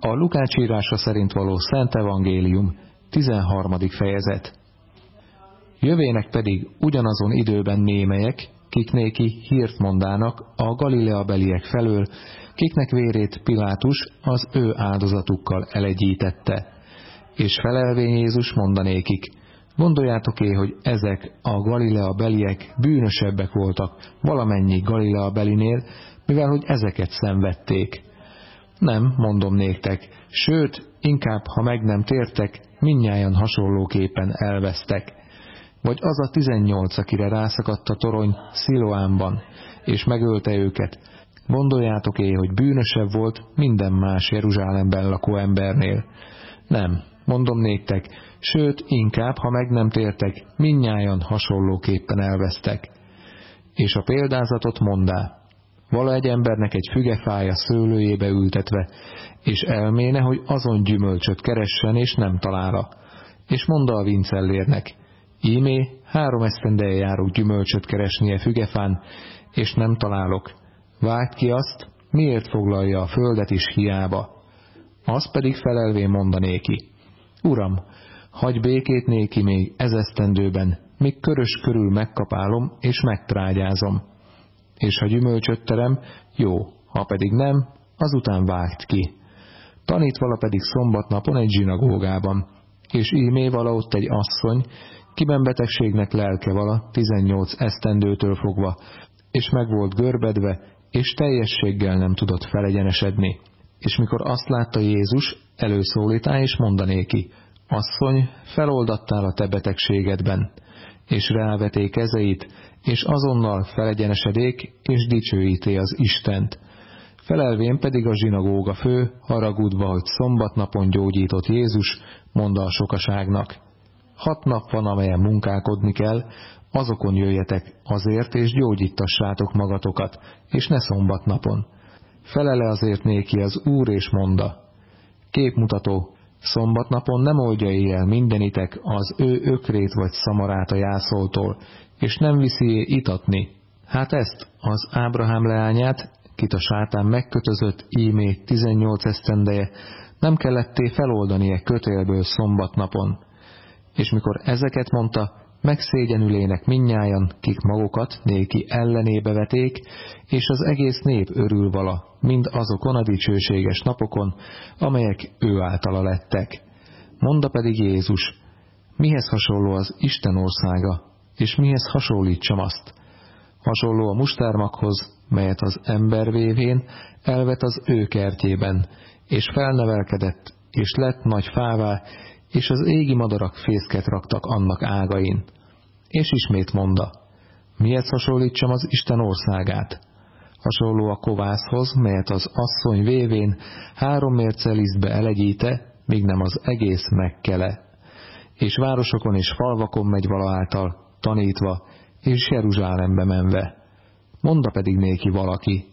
A Lukács írása szerint való Szent Evangélium, 13. fejezet. Jövének pedig ugyanazon időben némelyek, kik néki hírt mondának a Galilea beliek felől, kiknek vérét Pilátus az ő áldozatukkal elegyítette. És felelvén Jézus mondanékik, gondoljátok-é, hogy ezek a Galilea beliek bűnösebbek voltak valamennyi Galilea belinél, mivel hogy ezeket szenvedték. Nem, mondom néktek, sőt, inkább, ha meg nem tértek, minnyáján hasonlóképpen elvesztek. Vagy az a tizennyolc, akire rászakadt a torony Sziloánban, és megölte őket, gondoljátok é, hogy bűnösebb volt minden más Jeruzsálemben lakó embernél. Nem, mondom néktek, sőt, inkább, ha meg nem tértek, minnyáján hasonlóképpen elvesztek. És a példázatot mondá, Vala egy embernek egy fügefája szőlőjébe ültetve, és elméne, hogy azon gyümölcsöt keressen, és nem találja. És mondta a vincellérnek, ímé három esztendeje járok gyümölcsöt keresnie fügefán, és nem találok. Vágd ki azt, miért foglalja a földet is hiába. Az pedig felelvén mondanéki. Uram, hagy békét néki még ezesztendőben, míg körös körül megkapálom és megtrágyázom és ha gyümölcsöt terem, jó, ha pedig nem, azután vágt ki. Tanít vala pedig szombatnapon egy zsinagógában, és ímé vala ott egy asszony, kiben betegségnek lelke vala, 18 esztendőtől fogva, és meg volt görbedve, és teljességgel nem tudott felegyenesedni. És mikor azt látta Jézus, előszólítá és mondanéki, asszony, feloldattál a te betegségedben, és ráveté kezeit, és azonnal felegyenesedék, és dicsőíté az Istent. Felelvén pedig a zsinagóga fő, haragudva, hogy szombatnapon gyógyított Jézus, mondta a sokaságnak. Hat nap van, amelyen munkálkodni kell, azokon jöjjetek azért, és gyógyítassátok magatokat, és ne szombatnapon. Felele azért néki az Úr, és monda. Képmutató, szombatnapon nem oldja éjjel mindenitek az ő ökrét vagy szamarát a jászoltól, és nem viszi itatni. Hát ezt, az Ábrahám leányát, kit a sátán megkötözött ímé 18 esztendeje, nem kelletté feloldanie kötélből szombatnapon. És mikor ezeket mondta, megszégyenülének minnyájan, kik magukat néki ellenébe veték, és az egész nép örül vala, mind azokon a dicsőséges napokon, amelyek ő általa lettek. Monda pedig Jézus, mihez hasonló az Isten országa, és mihez hasonlítsam azt? Hasonló a mustármakhoz, melyet az ember vévén elvet az ő kertjében, és felnevelkedett, és lett nagy fává, és az égi madarak fészket raktak annak ágain. És ismét monda, mihez hasonlítsam az Isten országát? Hasonló a kovászhoz, melyet az asszony vévén három mérce lisztbe elegyíte, míg nem az egész megkele. És városokon és falvakon megy valaáltal, tanítva, és Jeruzsálembe menve. Monda pedig néki valaki,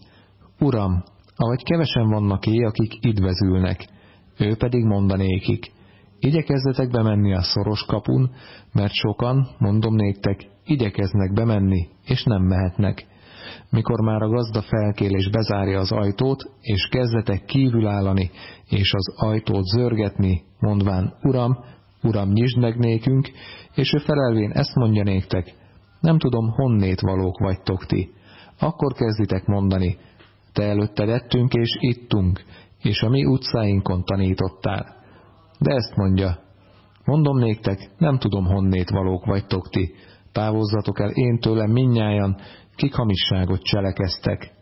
Uram, ahogy kevesen vannak é, akik idvezülnek, ő pedig mondanékik, igyekezzetek bemenni a szoros kapun, mert sokan, mondom néktek, igyekeznek bemenni, és nem mehetnek. Mikor már a gazda felkél és bezárja az ajtót, és kezdetek kívül állani, és az ajtót zörgetni, mondván, Uram, Uram, nyisd meg nékünk, és ő felelvén ezt mondja néktek, nem tudom, honnét valók vagytok ti. Akkor kezditek mondani, te előtted ettünk és ittunk, és a mi utcáinkon tanítottál. De ezt mondja, mondom néktek, nem tudom, honnét valók vagytok ti, távozzatok el én tőlem minnyájan, kik hamisságot cselekeztek.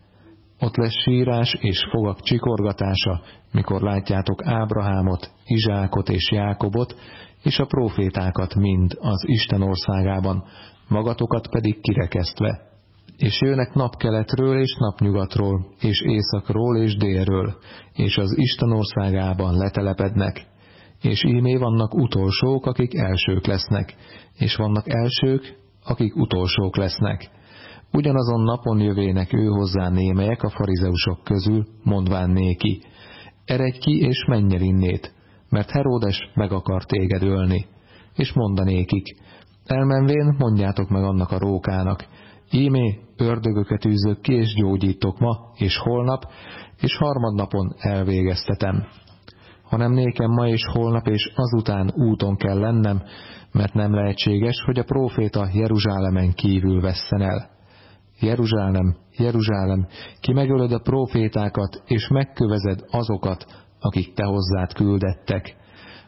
Ott lesz sírás és fogak csikorgatása, mikor látjátok Ábrahámot, Izsákot és Jákobot, és a profétákat mind az Isten országában, magatokat pedig kirekesztve. És jönnek napkeletről és napnyugatról, és északról és délről, és az Isten országában letelepednek. És ímé vannak utolsók, akik elsők lesznek, és vannak elsők, akik utolsók lesznek. Ugyanazon napon jövének ő hozzá némelyek a farizeusok közül, mondván néki, eredj ki és menj el innét, mert Heródes meg akar téged ölni. És mondanékik, elmenvén mondjátok meg annak a rókának, ímé ördögöket űzök ki és gyógyítok ma és holnap, és harmadnapon elvégeztetem. Hanem nékem ma és holnap és azután úton kell lennem, mert nem lehetséges, hogy a próféta Jeruzsálemen kívül vesszen el. Jeruzsálem, Jeruzsálem, ki megölöd a prófétákat, és megkövezed azokat, akik te hozzád küldettek.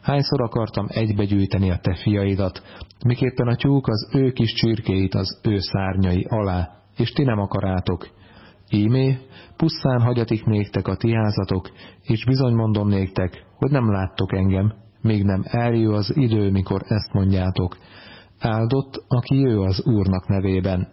Hányszor akartam egybegyűjteni a te fiaidat, miképpen a tyúk az ő kis csirkéit az ő szárnyai alá, és ti nem akarátok. Ímé, pusztán hagyatik néktek a tiázatok, és bizony mondom néktek, hogy nem láttok engem, még nem eljő az idő, mikor ezt mondjátok. Áldott, aki jő az Úrnak nevében.